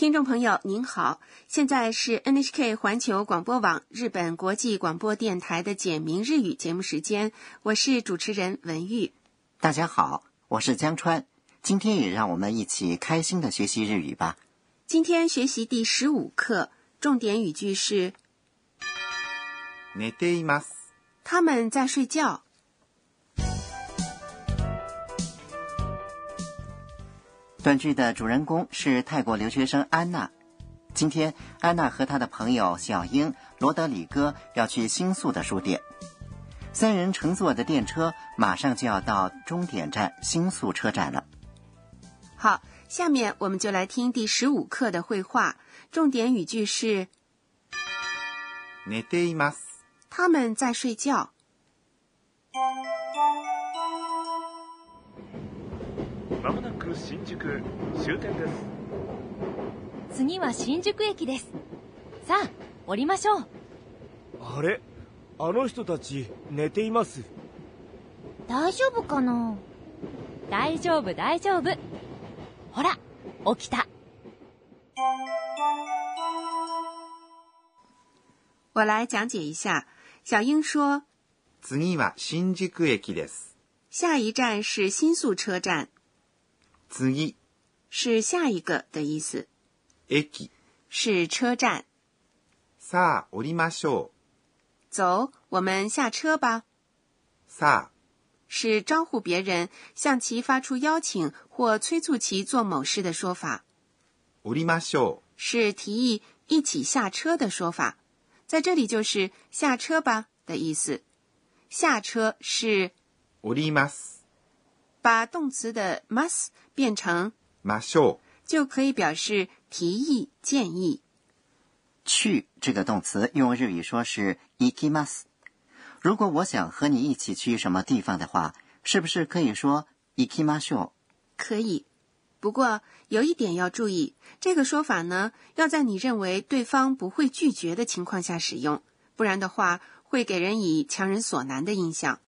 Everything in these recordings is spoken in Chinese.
听众朋友您好，现在是 NHK 环球广播网日本国际广播电台的简明日语节目时间，我是主持人文玉。大家好，我是江川。今天也让我们一起开心的学习日语吧。今天学习第十五课，重点语句是寝ています。他们在睡觉。 短剧的主人公是泰国留学生安娜。今天，安娜和她的朋友小英、罗德里戈要去新宿的书店。三人乘坐的电车马上就要到终点站新宿车站了。好，下面我们就来听第十五课的绘画。重点语句是寝ています。他们在睡觉。 まもなく新宿終点です。次は新宿駅です。さあ降りましょう。あれ？あの人たち寝ています。大丈夫かな？大丈夫大丈夫。ほら起きた。我来讲解一下。小英说，次は新宿駅です。下一站是新宿车站，次、是下一个的意思，駅。是车站。さあ、降りましょ走，我们下车吧。う。さ是招呼别人，向其发出邀请或催促其做某事的说法，あ、降りましょ是提议一起下车的说法。在这里就是下车吧的意思。下车是う。降ります。 把动词的 must 变成ましょう。就可以表示提议、建议。去这个动词用日语说是 ikimas。如果我想和你一起去什么地方的话，是不是可以说 ikimasho？可以，不过有一点要注意，这个说法呢，要在你认为对方不会拒绝的情况下使用，不然的话会给人以强人所难的印象。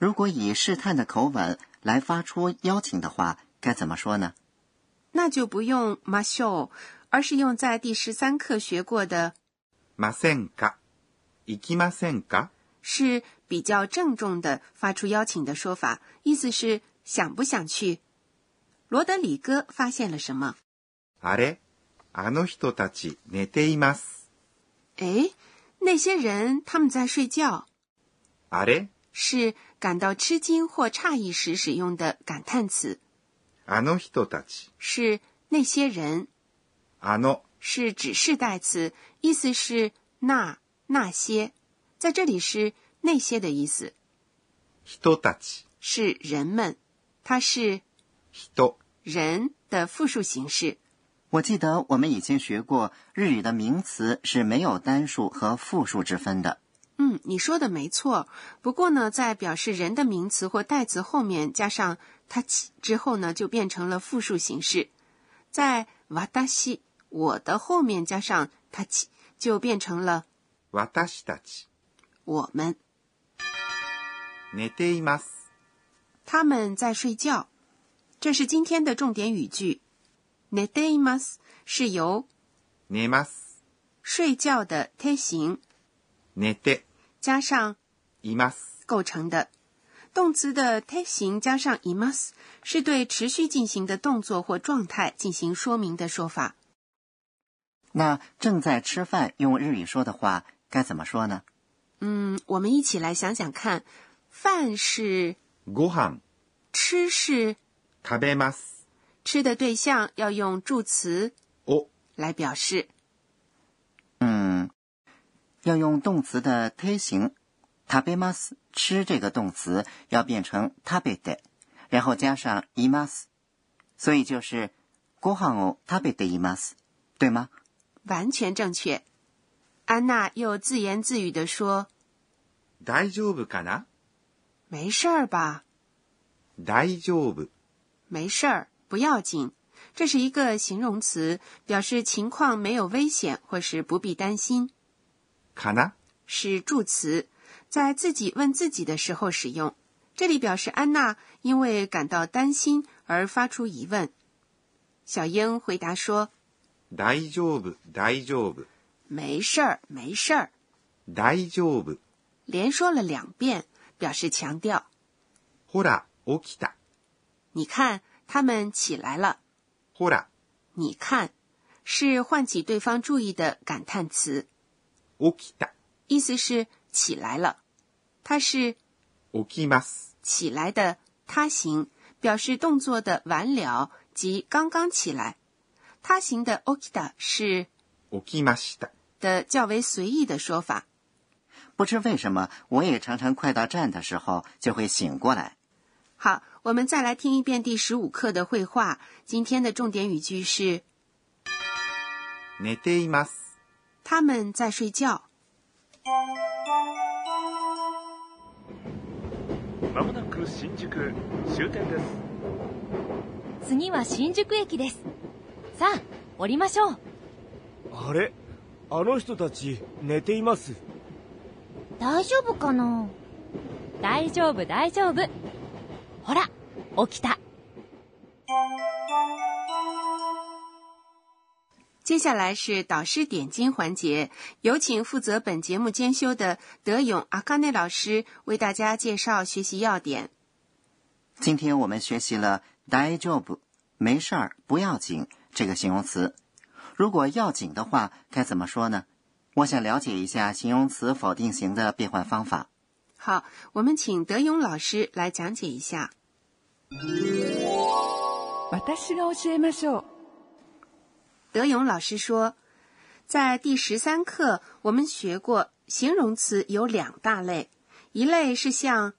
如果以试探的口吻 来发出邀请的话，该怎么说呢？那就不用 m a s h o 而是用在第十三课学过的，ませんか行きませんか是比较郑重的发出邀请的说法，意思是想不想去。罗德里戈发现了什么？あれあの人たち寝ています。哎，那些人他们在睡觉，あれ 是感到吃惊或诧异时使用的感叹词。あの人たち。是那些人，あの是指示代词，意思是那那些，在这里是那些的意思，人たち。是人们，它是人。人的复数形式。我记得我们以前学过，日语的名词是没有单数和复数之分的。 嗯，你说的没错。不过呢，在表示人的名词或代词后面加上它起之后呢，就变成了复数形式。在わたし我的后面加上它起，就变成了私たち。我们。寝ています。他们在睡觉。这是今天的重点语句。寝ています是由寝ます。睡觉的推形 寝て加上います。构成的。动词的推形加上います是对持续进行的动作或状态进行说明的说法。那正在吃饭用日语说的话该怎么说呢？嗯，我们一起来想想看。饭是ご飯。吃是食べます。吃的对象要用助词を来表示。 嗯，要用动词的推形，食べます吃这个动词要变成食べて，然后加上います，所以就是ご飯を食べています，对吗？完全正确。安娜又自言自语地说大丈夫かな：“没事儿吧，大丈夫。没事儿，不要紧。”这是一个形容词，表示情况没有危险或是不必担心。 かな是助词，在自己问自己的时候使用。这里表示安娜因为感到担心而发出疑问。小英回答说 大丈夫、大丈夫、没事儿，没事儿，大丈夫。连说了两遍，表示强调。ほら、起きた。你看，他们起来了。ほら、你看，是唤起对方注意的感叹词， 起きた。意思是起来了。它是起きます。起来的他形，表示动作的完了即刚刚起来。他形的 okita 是起きました。的较为随意的说法。不知为什么，我也常常快到站的时候就会醒过来。好，我们再来听一遍第十五课的绘画。今天的重点语句是寝ています。 他们在睡觉。まもなく新宿終点です。次は新宿駅です。さあ降りましょう。あれ？あの人たち寝ています。大丈夫かな？大丈夫大丈夫。ほら起きた接下来是导师点睛环节，有请负责本节目监修的德勇阿卡内老师为大家介绍学习要点。今天我们学习了“大丈夫”，没事儿，不要紧这个形容词。如果要紧的话，该怎么说呢？我想了解一下形容词否定型的变换方法。好，我们请德勇老师来讲解一下。私が教えましょう。 德勇老师说，在第十三课我们学过，形容词有两大类，一类是像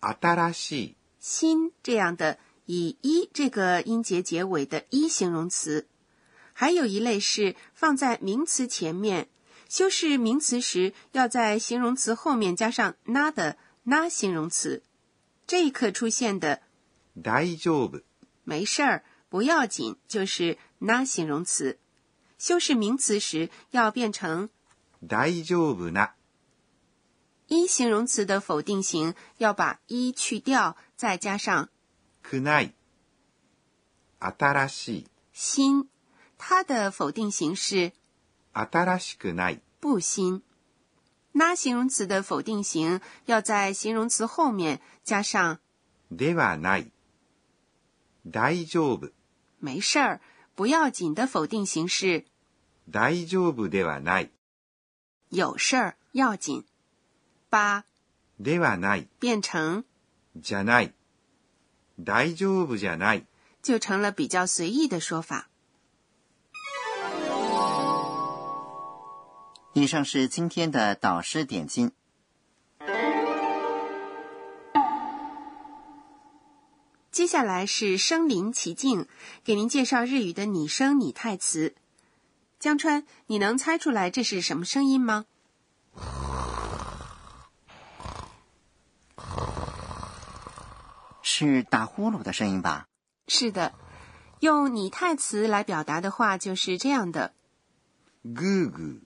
新しい、“新”这样的以“一”这个音节结尾的一形容词，还有一类是放在名词前面，修饰名词时要在形容词后面加上 “na” 的 “na” 形容词。这一课出现的大丈夫、“没事儿”“不要紧”就是 “na” 形容词，修饰名词时要变成大丈夫な、一形容词的否定型要把一去掉，再加上くない、新しい、新，它的否定型是新しくない、不新。那形容词的否定型要在形容词后面加上ではない、大丈夫、 没事儿、不要紧的否定型是大丈夫ではない、有事儿、要紧。把ではない、变成じゃない、大丈夫じゃない。就成了比较随意的说法。以上是今天的导师点睛。 接下来是声临其境，给您介绍日语的拟声拟态词。江川，你能猜出来这是什么声音吗？是打呼噜的声音吧？是的，用拟态词来表达的话就是这样的：gugu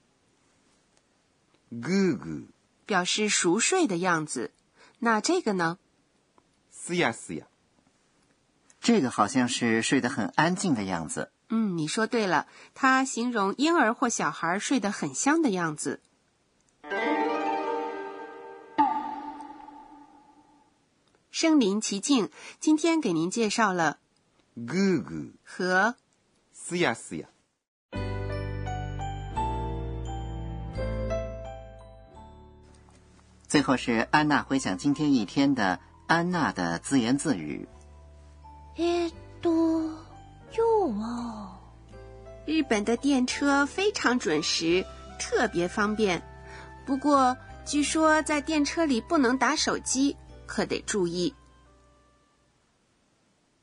gugu，表示熟睡的样子。那这个呢？嘶呀，嘶呀。这个好像是睡得很安静的样子。嗯，你说对了，它形容婴儿或小孩睡得很香的样子。身临其境，今天给您介绍了ぐーぐー、和すやすや。最后是安娜回想今天一天的安娜的自言自语。 えーっと今日は日本的电车非常准时，特别方便。不过，据说在电车里不能打手机，可得注意。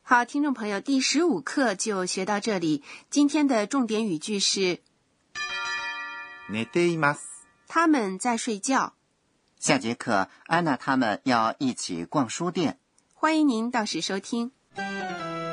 好，听众朋友，第十五课就学到这里。今天的重点语句是：寝ています。他们在睡觉。下节课，安娜他们要一起逛书店。欢迎您到时收听。 「 Música